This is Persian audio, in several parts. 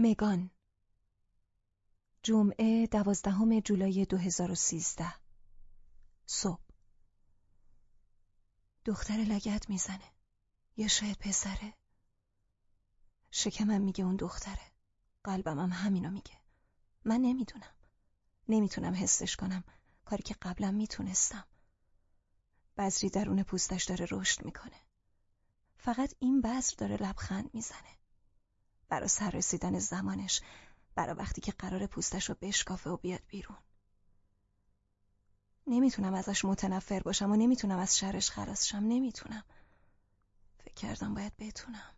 مگان. جمعه دوازدهم جولای 2013 صبح. دختر لگت می‌زنه. یا شاید پسره. شکمم میگه اون دختره. قلبم هم همینو میگه. من نمی‌دونم. نمی‌تونم حسش کنم. کاری که قبلا می‌تونستم. بذری درون پوستش داره رشد می‌کنه. فقط این بذر داره لبخند می‌زنه. برا سر رسیدن زمانش برا وقتی که قرار پوستش رو بشکافه و بیاد بیرون. نمی‌تونم ازش متنفر باشم و نمی‌تونم از شرش خلاص شم نمی‌تونم. فکر کردم باید بتونم.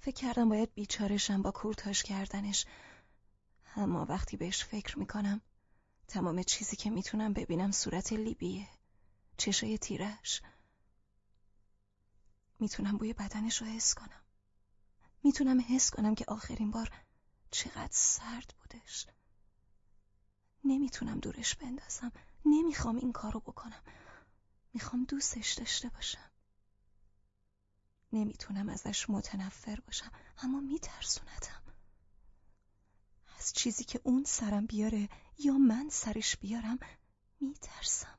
فکر کردم باید بیچارشم با کورتاش کردنش. اما وقتی بهش فکر می‌کنم تمام چیزی که می‌تونم ببینم صورت لیبیه چشای تیرش می‌تونم بوی بدنش رو حس کنم. می‌تونم حس کنم که آخرین بار چقدر سرد بودش. نمی‌تونم دورش بندازم. نمی‌خوام این کارو بکنم. می‌خوام دوستش داشته باشم. نمی‌تونم ازش متنفر باشم. اما میترسونتم. از چیزی که اون سرم بیاره یا من سرش بیارم میترسم.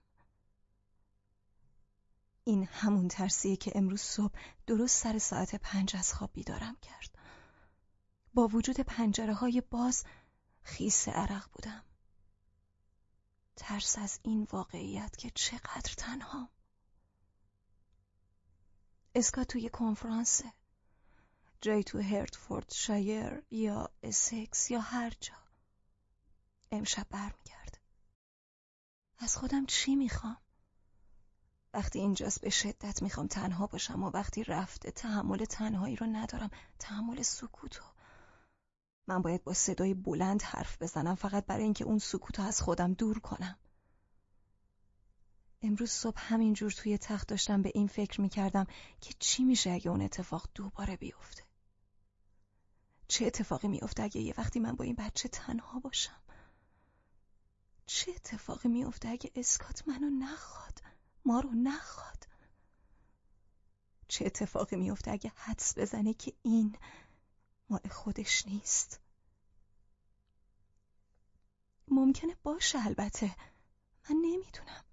این همون ترسیه که امروز صبح درست سر ساعت پنج از خواب بیدارم کرد. با وجود پنجره های باز خیس عرق بودم. ترس از این واقعیت که چقدر تنها. اسکا توی کنفرانسه. جایی تو هرتفورد شایر یا اسکس یا هر جا. امشب برمیگرده. از خودم چی می‌خوام؟ وقتی اینجاست به شدت می‌خوام تنها باشم و وقتی رفته تحمل تنهایی رو ندارم تحمل سکوتو. من باید با صدای بلند حرف بزنم فقط برای اینکه اون سکوتو از خودم دور کنم. امروز صبح همینجور توی تخت داشتم به این فکر می‌کردم که چی میشه اگه اون اتفاق دوباره بیفته. چه اتفاقی میفته اگه یه وقتی من با این بچه تنها باشم؟ چه اتفاقی میفته اگه اسکات منو نخواد؟ ما رو نخواد. چه اتفاقی میفته اگه حدس بزنه که این مال خودش نیست؟ ممکنه باشه البته. من نمی‌دونم.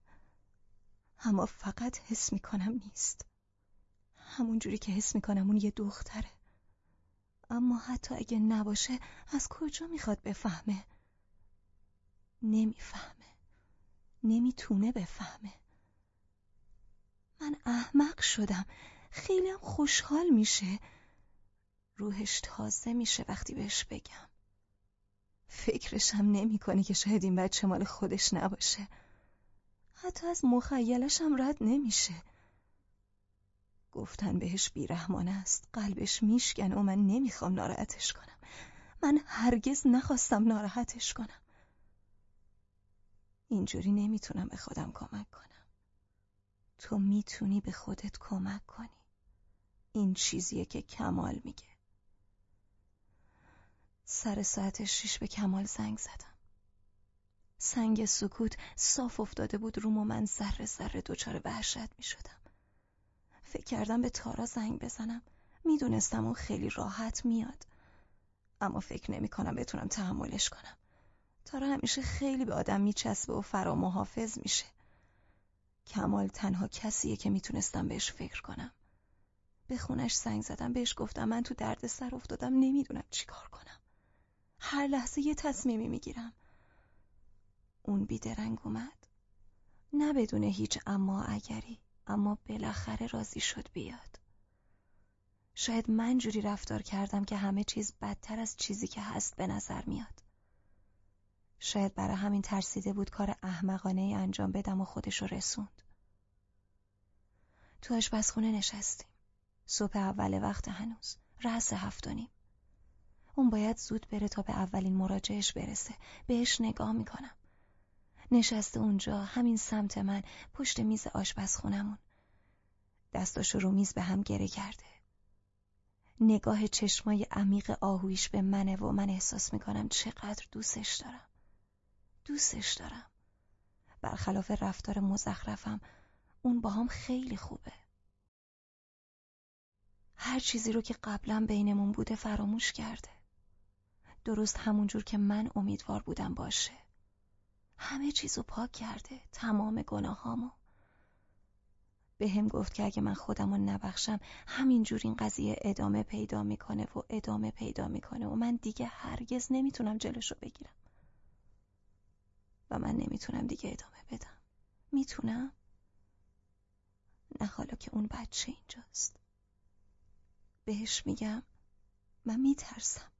اما فقط حس می‌کنم نیست. همون جوری که حس می‌کنم اون یه دختره. اما حتی اگه نباشه از کجا می‌خواد بفهمه؟ نمی‌فهمه. نمی‌تونه بفهمه. من احمق شدم. خیلی هم خوشحال میشه. روحش تازه میشه وقتی بهش بگم. فکرشم نمی‌کنه که شاید این بچه مال خودش نباشه. حتی از مخیلشم رد نمیشه. گفتن بهش بیرحمانه است. قلبش میشکن و من نمی‌خوام ناراحتش کنم. من هرگز نخواستم ناراحتش کنم. اینجوری نمی‌تونم به خودم کمک کنم. تو می‌تونی به خودت کمک کنی. این چیزیه که کمال میگه. سر ساعت شیش به کمال زنگ زدم. سنگ سکوت صاف افتاده بود روم و من ذره ذره دچار وحشت می شدم. فکر کردم به تارا زنگ بزنم. می‌دونستم اون خیلی راحت میاد. اما فکر نمی کنم بتونم تحملش کنم. تارا همیشه خیلی به آدم میچسبه و فرا محافظ میشه. کمال تنها کسیه که می‌تونستم بهش فکر کنم. به خونش زنگ زدم بهش گفتم من تو درد سر افتادم نمی‌دونم چی کار کنم. هر لحظه یه تصمیمی می‌گیرم. اون بیدرنگ اومد. نه بدون هیچ اما اگری اما بالاخره راضی شد بیاد. شاید من جوری رفتار کردم که همه چیز بدتر از چیزی که هست به نظر میاد. شاید برای همین ترسیده بود کار احمقانه ای انجام بدم و خودش رو رسوند. تو آشپزخونه نشستیم. صبح اول وقت هنوز. رأس هفت اون باید زود بره تا به اولین مراجعش برسه. بهش نگاه می‌کنم. نشسته اونجا همین سمت من پشت میز آشپزخونمون دستاشو رو میز به هم گره کرده. نگاه چشمای عمیق آهویش به منه و من احساس می‌کنم چقدر دوستش دارم. دوستش دارم. برخلاف رفتار مزخرفم اون با هم خیلی خوبه. هر چیزی رو که قبلا بینمون بوده فراموش کرده. درست همونجور که من امیدوار بودم باشه. همه چیزو پاک کرده تمام گناهامو. به هم گفت که اگه من خودمو نبخشم همینجور این قضیه ادامه پیدا می‌کنه و ادامه پیدا می‌کنه و من دیگه هرگز نمی‌تونم جلوشو بگیرم. و من نمی‌تونم دیگه ادامه بدم می‌تونم؟ نه حالا که اون بچه اینجاست بهش میگم من میترسم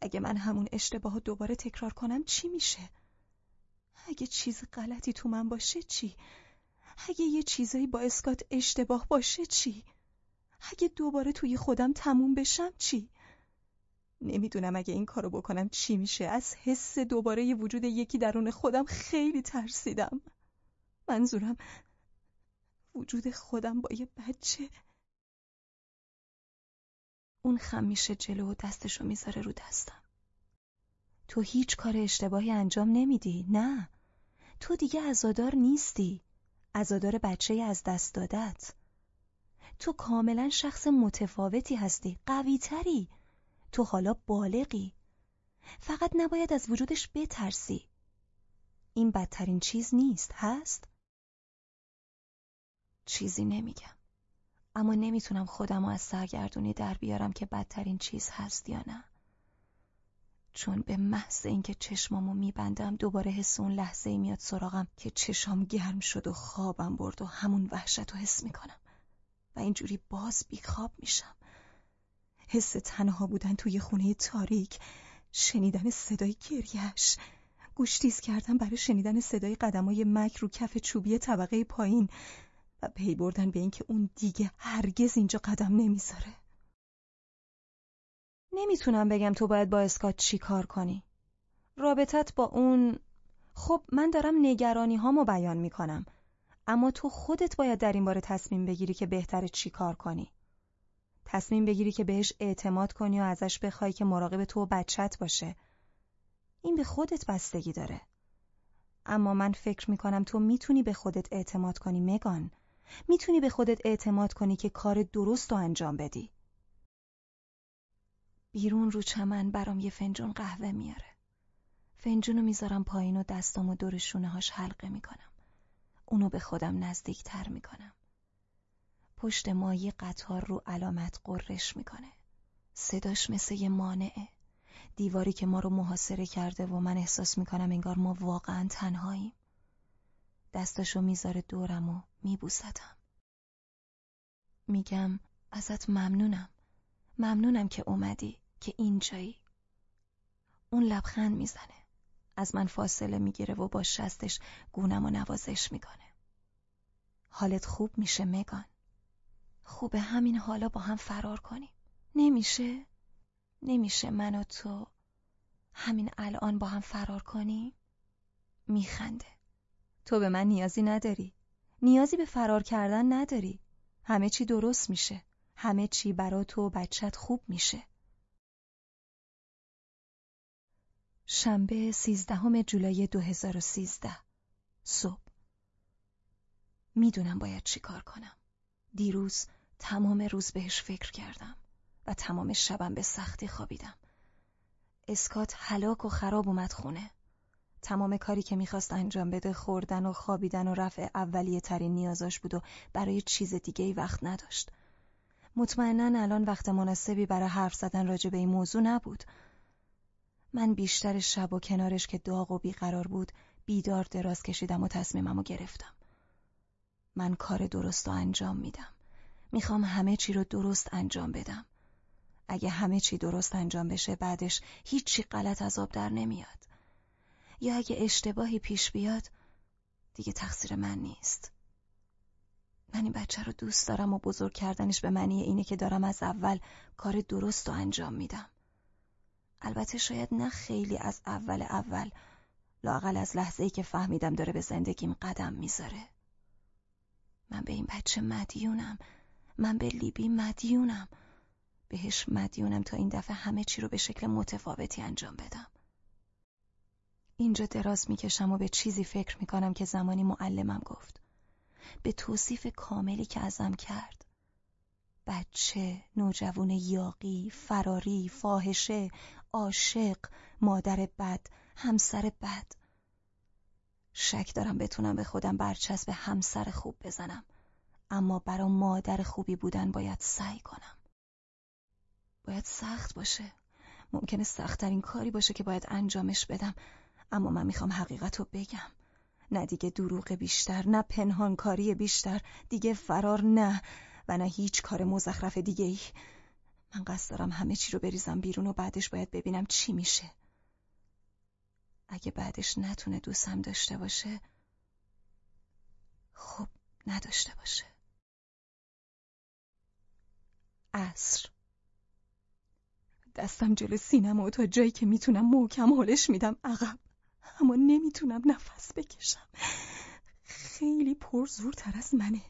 اگه من همون اشتباه دوباره تکرار کنم چی میشه؟ اگه چیز غلطی تو من باشه چی؟ اگه یه چیزایی با اسکات اشتباه باشه چی؟ اگه دوباره توی خودم تموم بشم چی؟ نمی‌دونم اگه این کارو بکنم چی میشه. از حس دوباره یه وجود یکی درون خودم خیلی ترسیدم. منظورم وجود خودم با یه بچه. اون خم میشه جلو و دستشو می‌ذاره رو دستم. تو هیچ کار اشتباهی انجام نمیدی نه. تو دیگه ازادار نیستی. ازادار بچه از دست دادت. تو کاملا شخص متفاوتی هستی قویتری. تو حالا بالغی. فقط نباید از وجودش بترسی. این بدترین چیز نیست هست؟ چیزی نمیگم. اما نمی‌تونم خودم از سرگردونی در بیارم که بدترین چیز هست یا نه. چون به محض اینکه چشمامو میبندم دوباره حس اون لحظه ای میاد سراغم که چشام گرم شد و خوابم برد و همون وحشت رو حس می‌کنم. و اینجوری باز بیخواب میشم. حس تنها بودن توی خونه تاریک شنیدن صدای گریهش گوشتیز کردم برای شنیدن صدای قدمای مک رو کف چوبی طبقه پایین و پی بردن به اینکه اون دیگه هرگز اینجا قدم نمی‌ذاره. نمی‌تونم بگم تو باید با اسکات چی کار کنی. رابطت با اون خب من دارم نگرانی هامو بیان می‌کنم. اما تو خودت باید در این باره تصمیم بگیری که بهتره چی کار کنی. تصمیم بگیری که بهش اعتماد کنی و ازش بخوای که مراقب تو و بچت باشه. این به خودت بستگی داره. اما من فکر می‌کنم تو می‌تونی به خودت اعتماد کنی مگان. می‌تونی به خودت اعتماد کنی که کار درست رو انجام بدی. بیرون رو چمن برام یه فنجون قهوه میاره. فنجونو می‌ذارم پایین و دستامو دور شونه هاش حلقه می‌کنم. اونو به خودم نزدیکتر می‌کنم. پشت مایی قطار رو علامت قررش می‌کنه. صداش مثل یه مانعه. دیواری که ما رو محاصره کرده و من احساس می‌کنم انگار ما واقعا تنهاییم. دستاشو می‌ذاره دورم و میبوستم میگم ازت ممنونم. ممنونم که اومدی که اینجایی. اون لبخند می‌زنه. از من فاصله می‌گیره و با شستش گونم و نوازش می‌کنه. حالت خوب میشه مگان. خوبه همین حالا با هم فرار کنیم. نمیشه؟ نمیشه من و تو همین الان با هم فرار کنیم؟ میخنده. تو به من نیازی نداری. نیازی به فرار کردن نداری. همه چی درست میشه. همه چی برا تو و بچت خوب میشه. شنبه سیزدهم جولای 2013 صبح. می‌دونم باید چی کار کنم. دیروز تمام روز بهش فکر کردم و تمام شبم به سختی خوابیدم. اسکات هلاک و خراب اومد خونه. تمام کاری که می‌خواست انجام بده خوردن و خوابیدن و رفع اولیه ترین نیازاش بود و برای چیز دیگه ای وقت نداشت. مطمئنا الان وقت مناسبی برای حرف زدن راجع به این موضوع نبود. من بیشتر شب و کنارش که داغ و بیقرار بود بیدار دراز کشیدم و تصمیممو گرفتم. من کار درست رو انجام میدم. می‌خوام همه چی رو درست انجام بدم. اگه همه چی درست انجام بشه بعدش هیچی غلط از آب در نمیاد. یا اگه اشتباهی پیش بیاد دیگه تقصیر من نیست. من این بچه رو دوست دارم و بزرگ کردنش به معنی اینه که دارم از اول کار درست رو انجام میدم. البته شاید نه خیلی از اول اول لاقل از لحظه ای که فهمیدم داره به زندگیم قدم می‌ذاره. من به این بچه مدیونم. من به لیبی مدیونم. بهش مدیونم تا این دفعه همه چی رو به شکل متفاوتی انجام بدم. اینجا دراز می‌کشم و به چیزی فکر می‌کنم که زمانی معلمم گفت. به توصیف کاملی که ازم کرد. بچه، نوجوان یاقی، فراری، فاحشه، عاشق مادر بد همسر بد. شک دارم بتونم به خودم برچسب همسر خوب بزنم. اما برا مادر خوبی بودن باید سعی کنم. باید سخت باشه. ممکنه سختترین کاری باشه که باید انجامش بدم. اما من می‌خوام حقیقت رو بگم. نه دیگه دروغ بیشتر نه پنهانکاری بیشتر دیگه فرار نه. و نه هیچ کار مزخرف دیگه ای من قصد دارم همه چی رو بریزم بیرون و بعدش باید ببینم چی میشه. اگه بعدش نتونه دوستم داشته باشه خب نداشته باشه. عصر. دستم جلو سینم و تا جایی که می‌تونم محکم حالش میدم عقب. اما نمی‌تونم نفس بکشم. خیلی پر زورتر از منه.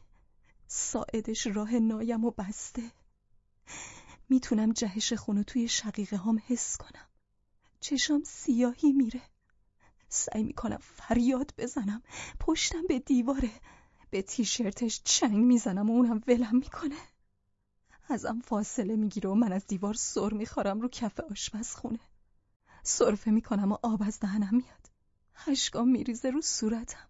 ساعدش راه نایم و بسته. می‌تونم جهش خونو توی شقیقه هم حس کنم. چشام سیاهی میره. سعی می‌کنم فریاد بزنم. پشتم به دیواره. به تیشرتش چنگ می‌زنم و اونم ولم می‌کنه. ازم فاصله می‌گیره و من از دیوار سر می‌خورم رو کف آشپزخونه. سرفه می‌کنم و آب از دهنم میاد. هشگام میریزه رو صورتم.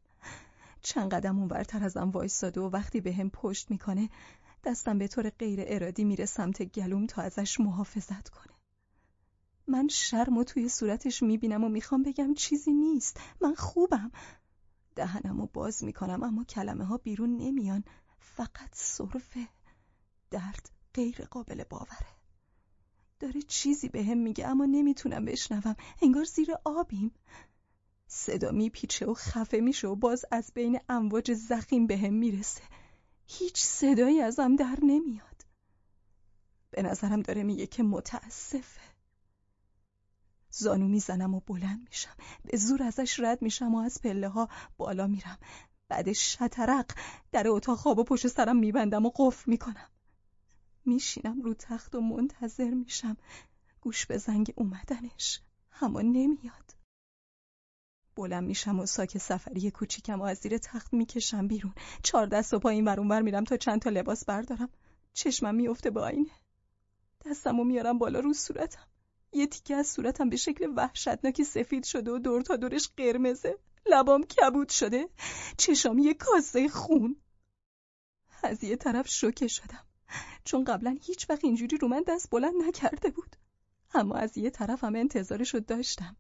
چند قدم اونورتر ازم وایستاده و وقتی به هم پشت می‌کنه دستم به طور غیر ارادی میره سمت گلوم تا ازش محافظت کنه. من شرم و توی صورتش می‌بینم و می‌خوام بگم چیزی نیست. من خوبم. دهنم و باز می‌کنم اما کلمه ها بیرون نمیان. فقط صرفه درد غیر قابل باوره. داره چیزی به هم میگه اما نمی‌تونم بشنوم. انگار زیر آبیم. صدا میپیچه و خفه میشه و باز از بین امواج زخیم به هم می‌رسه. هیچ صدایی ازم در نمیاد. به نظرم داره میگه که متاسفه. زانو می‌زنم و بلند میشم. به زور ازش رد میشم و از پله ها بالا میرم. بعد شطرق در اتاق خواب و پشت سرم میبندم و قفل می‌کنم. میشینم رو تخت و منتظر میشم. گوش به زنگ اومدنش. اما نمیاد. بلند میشم و ساک سفری کوچیکم و از زیر تخت می‌کشم بیرون. چهار دست و پایین ور میرم تا چند تا لباس بردارم. چشمم میفته به آینه دستم و میارم بالا رو صورتم. یه تیکه از صورتم به شکل وحشتناکی سفید شده و دور تا دورش قرمزه. لبام کبود شده. چشام یه کاسه خون. از یه طرف شوکه شدم. چون قبلا هیچ وقت اینجوری رو من دست بلند نکرده بود. اما از یه طرف هم انتظارش رو داشتم.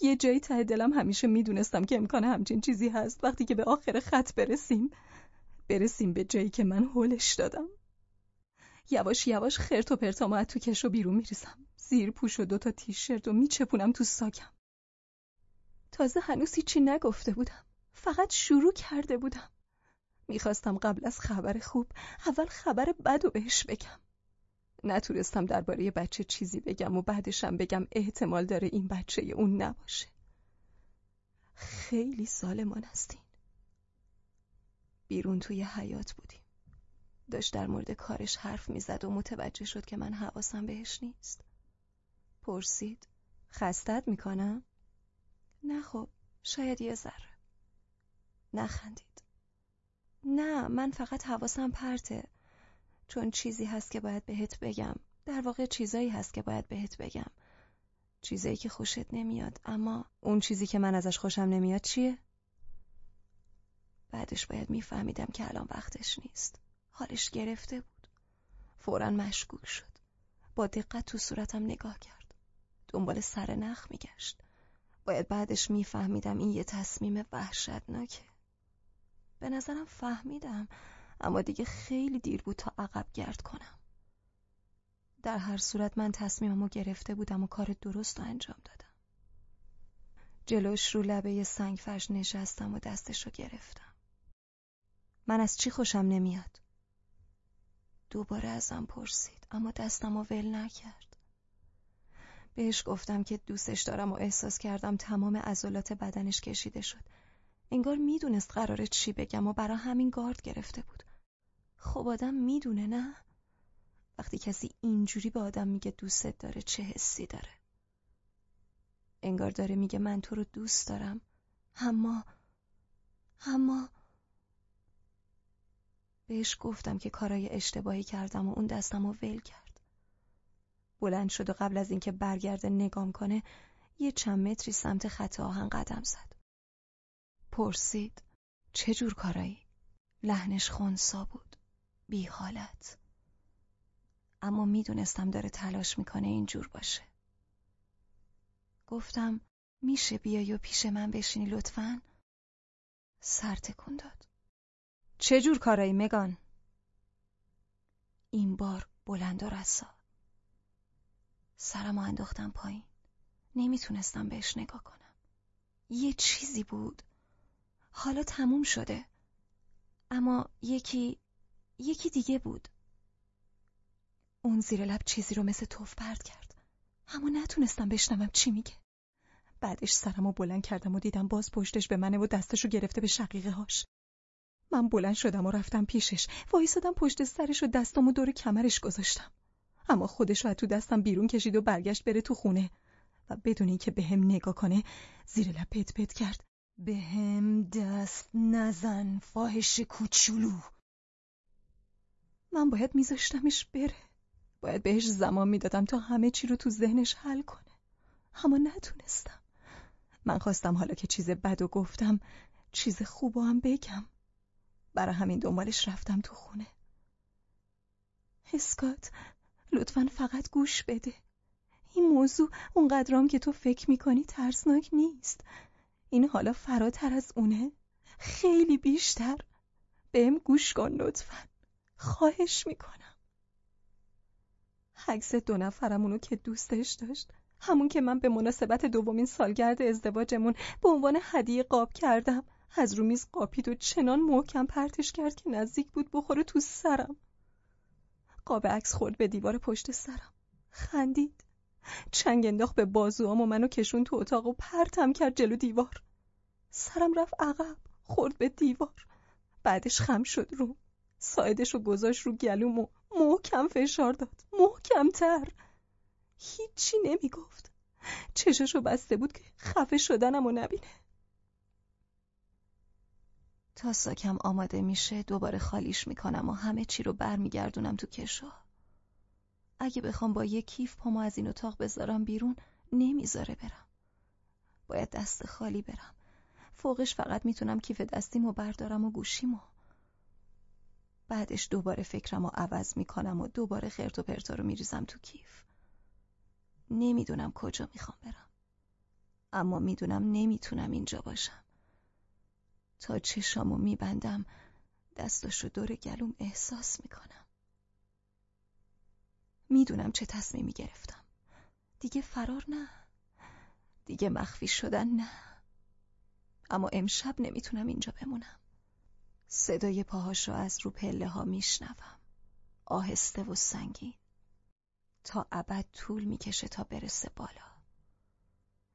یه جایی ته دلم همیشه می‌دونستم که امکان همچین چیزی هست وقتی که به آخر خط برسیم. برسیم به جایی که من هولش دادم. یواش یواش خرت و پرتامو تو کش و بیرون میریزم. زیر پوش و دوتا تیشرت و میچپونم تو ساکم. تازه هنوز هیچی نگفته بودم. فقط شروع کرده بودم. می‌خواستم قبل از خبر خوب اول خبر بد و بهش بگم. نتونستم درباره بچه چیزی بگم و بعدشم بگم احتمال داره این بچه اون نباشه. خیلی سالمان هستین. بیرون توی حیات بودیم داشت در مورد کارش حرف می‌زد و متوجه شد که من حواسم بهش نیست. پرسید خستت می‌کنم؟ نه خب شاید یه ذره. نخندید. نه من فقط حواسم پرته. چون چیزی هست که باید بهت بگم. در واقع چیزایی هست که باید بهت بگم. چیزایی که خوشت نمیاد اما اون چیزی که من ازش خوشم نمیاد چیه؟ بعدش باید میفهمیدم که الان وقتش نیست. حالش گرفته بود. فورا مشکوک شد. با دقت تو صورتم نگاه کرد. دنبال سر نخ میگشت. باید بعدش میفهمیدم این یه تصمیم وحشتناکه. به نظرم فهمیدم اما دیگه خیلی دیر بود تا عقب گرد کنم. در هر صورت من تصمیممو گرفته بودم و کار درست رو انجام دادم. جلوش رو لبه سنگ فرش نشستم و دستش رو گرفتم. من از چی خوشم نمیاد؟ دوباره ازم پرسید اما دستم رو ول نکرد. بهش گفتم که دوستش دارم و احساس کردم تمام عضلات بدنش کشیده شد. انگار می‌دونست قراره چی بگم و برا همین گارد گرفته بود. خب آدم می‌دونه نه؟ وقتی کسی اینجوری به آدم میگه دوستت داره چه حسی داره؟ انگار داره میگه من تو رو دوست دارم. اما اما بهش گفتم که کارای اشتباهی کردم و اون دستم رو ول کرد بلند شد و قبل از اینکه برگرده نگام کنه یه چند متری سمت خط آهن قدم زد. پرسید چه جور کارایی؟ لحنش خونسا بود. بی حالت. اما می‌دونستم داره تلاش می‌کنه اینجور باشه. گفتم میشه بیای و پیش من بشینی لطفا؟ سر تکون داد. چه جور کارایی مگان؟ این بار بلند و رسا. سرم انداختم پایین. نمی‌تونستم بهش نگاه کنم. یه چیزی بود. حالا تموم شده. اما یکی یکی دیگه بود. اون زیر لب چیزی رو مثل توف پرد کرد. اما نتونستم بشنوم چی میگه. بعدش سرم رو بلند کردم و دیدم باز پشتش به منه و دستشو گرفته به شقیقه هاش. من بلند شدم و رفتم پیشش. وایسادم پشت سرش و دستم و دور کمرش گذاشتم. اما خودش رو تو دستم بیرون کشید و برگشت بره تو خونه و بدون اینکه به هم نگاه کنه زیر لب پت پت کرد. به هم دست نزن فاحش کوچولو. من باید میذاشتمش بره. باید بهش زمان می‌دادم تا همه چی رو تو ذهنش حل کنه. اما نتونستم. من خواستم حالا که چیز بد و گفتم چیز خوب هم بگم. برای همین دنبالش رفتم تو خونه. اسکات لطفا فقط گوش بده. این موضوع اونقدرام که تو فکر می‌کنی ترسناک نیست. این حالا فراتر از اونه. خیلی بیشتر. بهم گوش کن لطفا. خواهش می‌کنم. عکس دو نفرمونو که دوستش داشت همون که من به مناسبت دومین سالگرد ازدواجمون به عنوان هدیه قاب کردم از رو میز قاپید و چنان محکم پرتش کرد که نزدیک بود بخوره تو سرم. قاب عکس خورد به دیوار پشت سرم. خندید. چنگ انداخت به بازوام و منو کشون تو اتاق و پرتم کرد جلو دیوار. سرم رفت عقب خورد به دیوار. بعدش خم شد رو. سایدش رو گذاشت رو گلوم و محکم فشار داد. محکمتر. هیچی نمی‌گفت. چششو بسته بود که خفه شدنم و نبینه. تا ساکم آماده میشه دوباره خالیش می‌کنم و همه چی رو برمیگردونم تو کشو اگه بخوام با یه کیف پامو از این اتاق بذارم بیرون نمی‌ذاره برم. باید دست خالی برم. فوقش فقط می‌تونم کیف دستیمو بردارم و گوشیمو. بعدش دوباره فکرم رو عوض می‌کنم و دوباره خرت و پرتا رو میریزم تو کیف. نمی‌دونم کجا می‌خوام برم. اما می‌دونم نمی‌تونم اینجا باشم. تا چشامو میبندم. دستاشو دور گلوم احساس می‌کنم. می‌دونم چه تصمیمی گرفتم. دیگه فرار نه. دیگه مخفی شدن نه. اما امشب نمی‌تونم اینجا بمونم. صدای پاهاشو از رو پله ها میشنوم. آهسته و سنگین. تا ابد طول می‌کشه تا برسه بالا.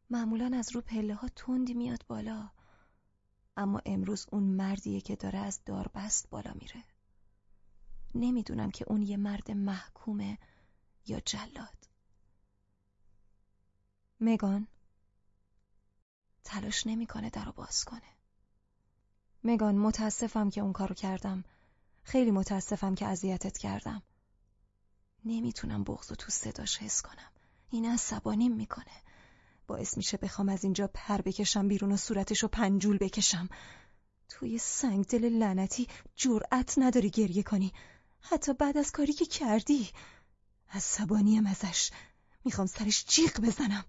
معمولا از رو پله ها تندی میاد بالا. اما امروز اون مردیه که داره از داربست بالا میره. نمی‌دونم که اون یه مرد محکومه یا جلاد. مگان تلاش نمی‌کنه درو باز کنه. مگان متاسفم که اون کارو کردم. خیلی متاسفم که اذیتت کردم. نمی‌تونم بغض و تو صداش حس کنم. این عصبانیم می‌کنه. باعث میشه بخوام از اینجا پر بکشم بیرون و صورتشو پنجول بکشم. توی سنگ دل لعنتی جرأت نداری گریه کنی. حتی بعد از کاری که کردی عصبانیم ازش. می‌خوام سرش جیغ بزنم.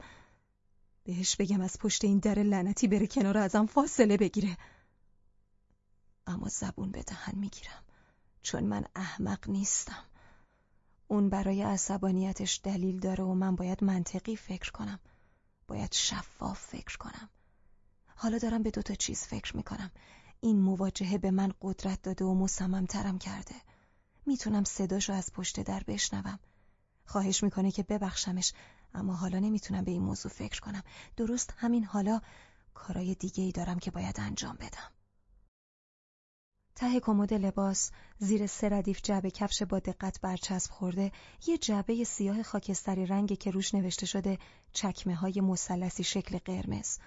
بهش بگم از پشت این در لعنتی بره کنار ازم فاصله بگیره. اما زبون به دهن می‌گیرم چون من احمق نیستم. اون برای عصبانیتش دلیل داره و من باید منطقی فکر کنم. باید شفاف فکر کنم. حالا دارم به دوتا چیز فکر می‌کنم. این مواجهه به من قدرت داده و مصممترم کرده. می‌تونم صداشو از پشت در بشنوم. خواهش می‌کنه که ببخشمش اما حالا نمی‌تونم به این موضوع فکر کنم. درست همین حالا کارای دیگه ای دارم که باید انجام بدم. ته کمد لباس زیر سه ردیف جعبه کفش با دقت برچسب خورده یه جعبه سیاه خاکستری رنگ که روش نوشته شده چکمه های مثلثی شکل قرمز.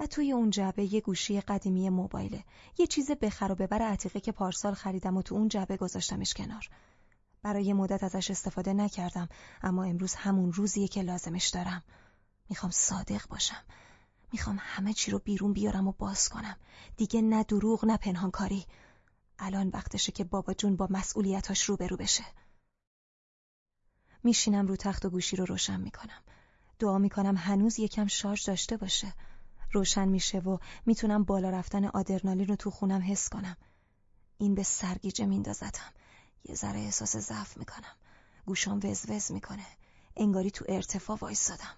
و توی اون جعبه یه گوشی قدیمی موبایله. یه چیز بخر و ببر عتیقه که پارسال خریدم و تو اون جعبه گذاشتمش کنار. برای مدت ازش استفاده نکردم اما امروز همون روزیه که لازمش دارم. می‌خوام صادق باشم. می‌خوام همه چی رو بیرون بیارم و باز کنم. دیگه نه دروغ نه پنهانکاری. الان وقتشه که بابا جون با مسئولیتاش روبرو بشه. میشینم رو تخت و گوشی رو روشن می‌کنم. دعا می‌کنم هنوز یکم شارژ داشته باشه. روشن میشه و می‌تونم بالا رفتن آدرنالین رو تو خونم حس کنم. این به سرگیجه میندازتم. یه ذره احساس ضعف می‌کنم. گوشام وز می‌کنه. انگاری تو ارتفاع وایسادم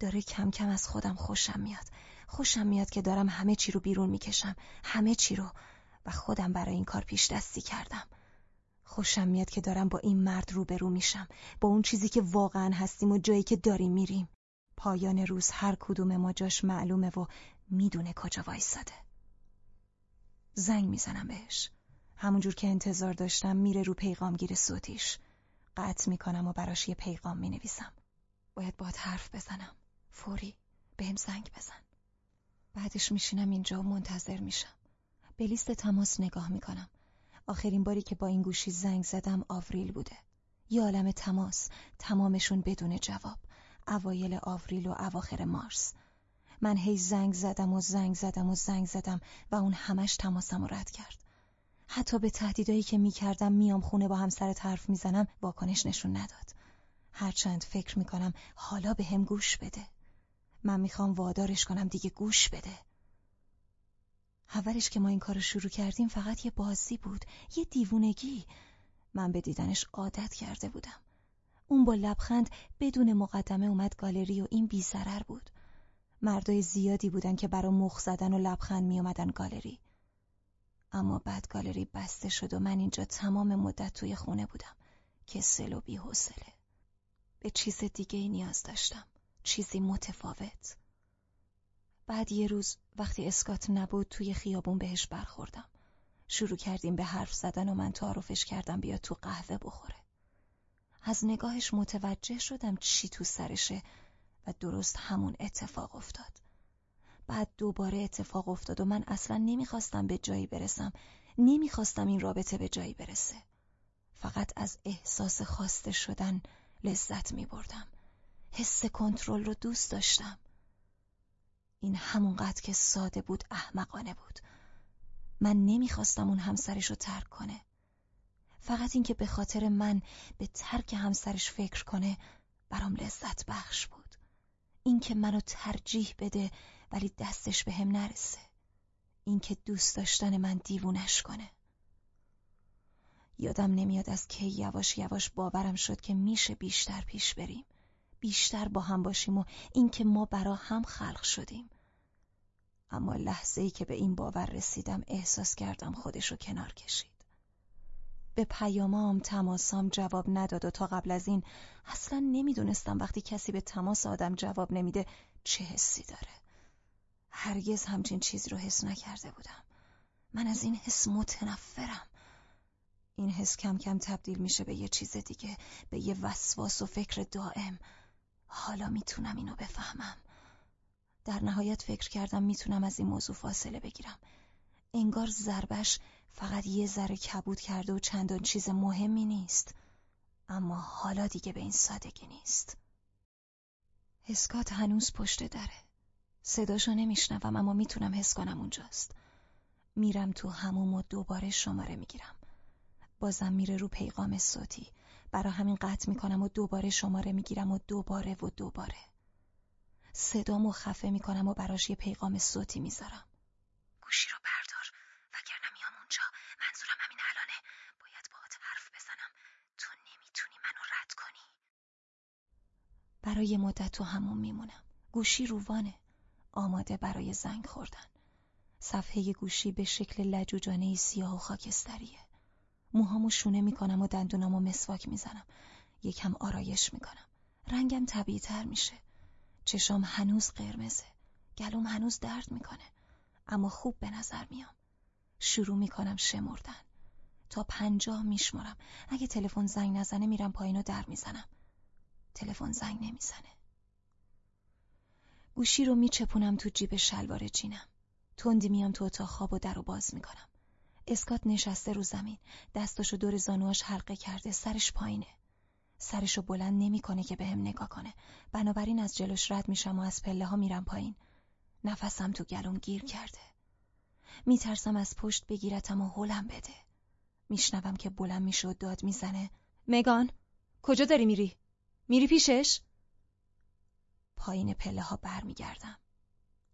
داره کم کم از خودم خوشم میاد. خوشم میاد که دارم همه چی رو بیرون می‌کشم. همه چی رو. و خودم برای این کار پیش دستی کردم. خوشم میاد که دارم با این مرد روبرو میشم با اون چیزی که واقعا هستیم و جایی که داریم میریم. پایان روز هر کدوم ما جاش معلومه و می‌دونه کجا وایساده زنگ می‌زنم بهش. همونجور که انتظار داشتم میره رو پیغامگیر صوتیش. قطع می‌کنم و براش یه پیغام می‌نویسم. باید باید حرف بزنم. فوری. بهم زنگ بزن. بعدش میشینم اینجا و منتظر میشم. به لیست تماس نگاه می‌کنم. آخرین باری که با این گوشی زنگ زدم آوریل بوده. یه عالم تماس تمامشون بدون جواب. اوایل آوریل و اواخر مارس. من هی زنگ زدم و زنگ زدم و زنگ زدم و اون همش تماسم رو رد کرد. حتی به تهدیدایی که می‌کردم میام خونه با همسرت حرف می‌زنم واکنش نشون نداد. هرچند فکر می‌کنم حالا به هم گوش بده. من می‌خوام وادارش کنم دیگه گوش بده. اولش که ما این کارو شروع کردیم فقط یه بازی بود یه دیوونگی. من به دیدنش عادت کرده بودم. اون با لبخند بدون مقدمه اومد گالری و این بیزرر بود. مردای زیادی بودن که برا مخ زدن و لبخند می اومدن گالری. اما بعد گالری بسته شد و من اینجا تمام مدت توی خونه بودم کسل و بی حوصله. به چیز دیگه نیاز داشتم. چیزی متفاوت. بعد یه روز وقتی اسکات نبود توی خیابون بهش برخوردم. شروع کردیم به حرف زدن و من تعارفش کردم بیا تو قهوه بخوره. از نگاهش متوجه شدم چی تو سرشه و درست همون اتفاق افتاد. بعد دوباره اتفاق افتاد و من اصلا نمی‌خواستم به جایی برسم. نمی‌خواستم این رابطه به جایی برسه. فقط از احساس خواسته شدن لذت میبردم. حس کنترل رو دوست داشتم. این همونقدر که ساده بود احمقانه بود. من نمی‌خواستم اون همسرش رو ترک کنه. فقط اینکه به خاطر من به ترک همسرش فکر کنه برام لذت بخش بود. اینکه منو ترجیح بده ولی دستش به هم نرسه. اینکه دوست داشتن من دیوونش کنه. یادم نمیاد از کی یواش یواش باورم شد که میشه بیشتر پیش بریم. بیشتر با هم باشیم و اینکه ما برا هم خلق شدیم. اما لحظه ای که به این باور رسیدم احساس کردم خودشو کنار کشید. به پیامام تماسام جواب نداد و تا قبل از این اصلا نمی‌دونستم وقتی کسی به تماس آدم جواب نمیده چه حسی داره. هرگز همچین چیزی رو حس نکرده بودم. من از این حس متنفرم. این حس کم کم تبدیل میشه به یه چیز دیگه به یه وسواس و فکر دائم. حالا می‌تونم اینو بفهمم. در نهایت فکر کردم می‌تونم از این موضوع فاصله بگیرم. انگار ضربش فقط یه ذره کبود کرده و چندان چیز مهمی نیست. اما حالا دیگه به این سادگی نیست. اسکات هنوز پشت دره. صداشو نمیشنوم اما می‌تونم حس کنم اونجاست. میرم تو هموم و دوباره شماره می‌گیرم. بازم میره رو پیغام صوتی. برا همین قطع می‌کنم و دوباره شماره می‌گیرم و دوباره و دوباره. صدامو خفه می‌کنم و براش یه پیغام صوتی می‌ذارم. گوشی رو بردار وگرنه میام اونجا. منظورم همین الانه. باید باهات حرف بزنم. تو نمی‌تونی منو رد کنی. برای مدت تو همون میمونم. گوشی روانه آماده برای زنگ خوردن. صفحه گوشی به شکل لجوجانه سیاه و خاکستریه. موهامو شونه می‌کنم و دندونامو مسواک می‌زنم. یکم آرایش می‌کنم. رنگم طبیعی تر میشه. چشام هنوز قرمزه. گلوم هنوز درد می‌کنه. اما خوب به نظر میام. شروع می‌کنم شمردن. تا پنجاه میشمرم اگه تلفن زنگ نزنه میرم پایین و در می‌زنم. تلفن زنگ نمی‌زنه. گوشی رو میچپونم تو جیب شلوار جینم. تندی میام تو اتاق خواب و در رو باز می‌کنم. اسکات نشسته رو زمین. دستاشو دور زانواش حلقه کرده. سرش پایینه. سرشو بلند نمی‌کنه که بهم به نگاه کنه. بنابراین از جلوش رد میشم و از پله ها میرم پایین. نفسم تو گلوم گیر کرده. میترسم از پشت بگیرتم و هلم بده. میشنوم که بلند میشه و داد می‌زنه. مگان کجا داری میری؟ میری پیشش؟ پایین پله ها برمیگردم.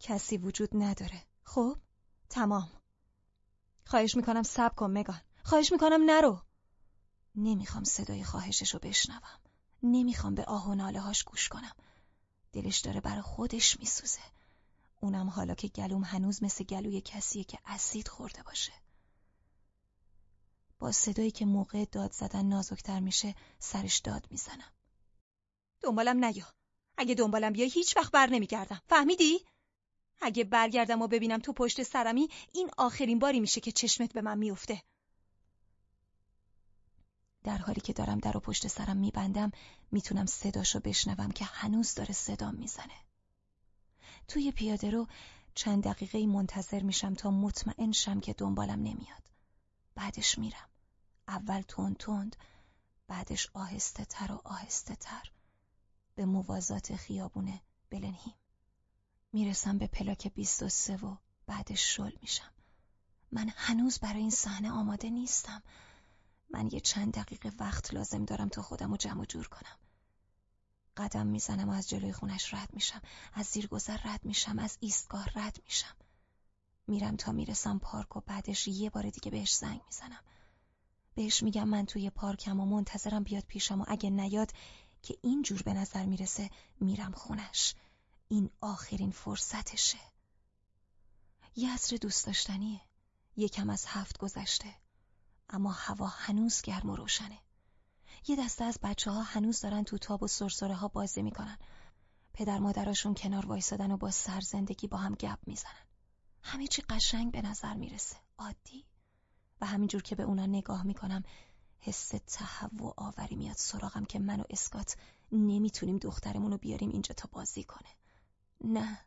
کسی وجود نداره. خب؟ تمام. خواهش می‌کنم سب کن مگان. خواهش می‌کنم نرو. نمی‌خوام صدای خواهششو بشنوم. نمی‌خوام به آه و ناله هاش گوش کنم. دلش داره برای خودش میسوزه. اونم حالا که گلوم هنوز مثل گلوی کسیه که اسید خورده باشه. با صدایی که موقع داد زدن نازکتر میشه سرش داد می‌زنم. دنبالم نیا. اگه دنبالم بیای هیچ وقت بر نمیگردم. فهمیدی؟ اگه برگردم و ببینم تو پشت سرمی این آخرین باری میشه که چشمت به من میفته. در حالی که دارم در و پشت سرم میبندم می‌تونم صداشو بشنوم که هنوز داره صدام می‌زنه. توی پیاده رو چند دقیقه منتظر میشم تا مطمئن شم که دنبالم نمیاد. بعدش میرم. اول تند تند بعدش آهسته تر و آهسته تر. به موازات خیابونه بلنهیم. می‌رسم به پلاک 23 و بعدش شل میشم. من هنوز برای این صحنه آماده نیستم. من یه چند دقیقه وقت لازم دارم تا خودم رو جمع جور کنم. قدم می‌زنم و از جلوی خونش رد میشم. از زیرگذر رد میشم. از ایستگاه رد میشم. میرم تا می‌رسم پارک و بعدش یه بار دیگه بهش زنگ می‌زنم. بهش میگم من توی پارکم و منتظرم بیاد پیشم و اگه نیاد که اینجور به نظر می‌رسه میرم خونش. این آخرین فرصتشه. یه دوست داشتنیه. یکم از هفت گذشته. اما هوا هنوز گرم و روشنه. یه دسته از بچه ها هنوز دارن تو تاب و سرسره ها بازی می‌کنن. پدر مادراشون کنار وایسادن و با سر زندگی با هم گپ می‌زنن. همه چی قشنگ به نظر می‌رسه. عادی. و همینجور که به اونا نگاه می‌کنم حس تهوع آوری میاد سراغم که من و اسکات نمی‌تونیم دخترمون رو بیاریم اینجا تا بازی کنه. نه.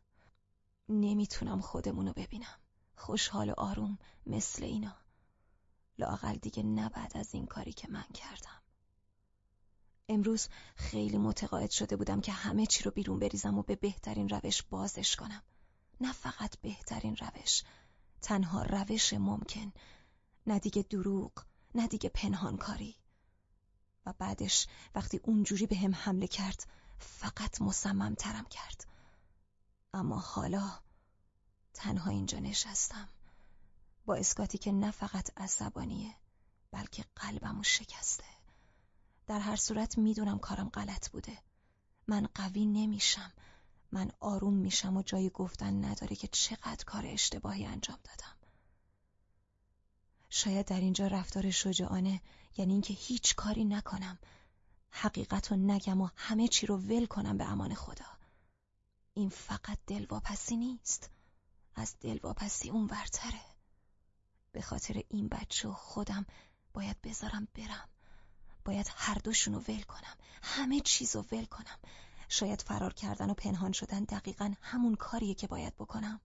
نمی‌تونم خودمونو ببینم. خوشحال و آروم مثل اینا. لاقل دیگه نبعد از این کاری که من کردم. امروز خیلی متقاعد شده بودم که همه چی رو بیرون بریزم و به بهترین روش بازش کنم. نه فقط بهترین روش. تنها روش ممکن. نه دیگه دروغ نه دیگه پنهان کاری و بعدش وقتی اونجوری به هم حمله کرد فقط مصمم ترم کرد. اما حالا تنها اینجا نشستم. با اسکاتی که نه فقط عصبانیه بلکه قلبمو شکسته. در هر صورت می‌دونم کارم غلط بوده. من قوی نمیشم. من آروم میشم و جای گفتن نداره که چقدر کار اشتباهی انجام دادم. شاید در اینجا رفتار شجاعانه یعنی اینکه هیچ کاری نکنم. حقیقت رو نگم و همه چی رو ول کنم به امان خدا. این فقط دلواپسی نیست. از دلواپسی اون ورتره. به خاطر این بچه و خودم باید بذارم برم. باید هر دوشونو ول کنم. همه چیزو ول کنم. شاید فرار کردن و پنهان شدن دقیقا همون کاریه که باید بکنم.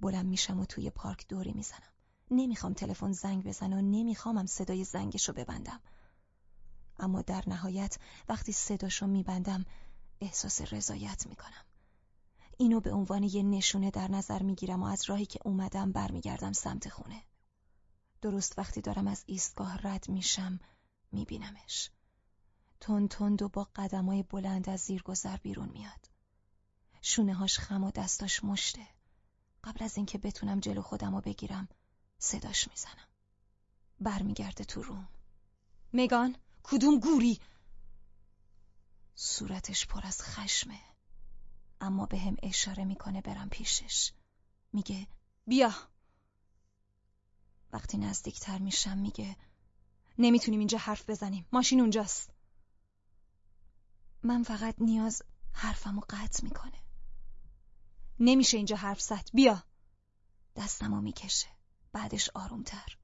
بلند میشم و توی پارک دوری می‌زنم. نمی‌خوام تلفن زنگ بزنه و نمیخوامم صدای زنگشو ببندم. اما در نهایت وقتی صداشو میبندم احساس رضایت می‌کنم. اینو به عنوان یه نشونه در نظر می‌گیرم و از راهی که اومدم برمیگردم سمت خونه. درست وقتی دارم از ایستگاه رد میشم میبینمش. تند تند و با قدمای بلند از زیر گذر بیرون میاد. شونه هاش خم و دستاش مشته. قبل از اینکه بتونم جلو خودم رو بگیرم صداش می‌زنم. برمیگرده تو روم. مگان کدوم گوری؟ صورتش پر از خشمه. اما به هم اشاره می‌کنه برم پیشش. میگه بیا. وقتی نزدیکتر میشم میگه نمی‌تونیم اینجا حرف بزنیم. ماشین اونجاست. من فقط نیاز حرفمو قطع می‌کنه. نمیشه اینجا حرف زد. بیا. دستمو می‌کشه. بعدش آرومتر.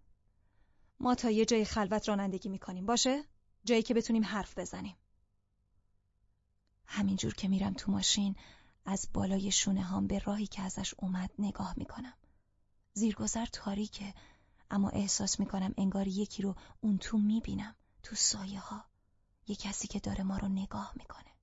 ما تا یه جای خلوت رانندگی می‌کنیم. باشه؟ جایی که بتونیم حرف بزنیم. همینجور که میرم تو ماشین از بالای شونه هام به راهی که ازش اومد نگاه می‌کنم. زیرگذر تاریکه اما احساس می‌کنم انگار یکی رو اون تو می‌بینم تو سایه ها یه کسی که داره ما رو نگاه می‌کنه.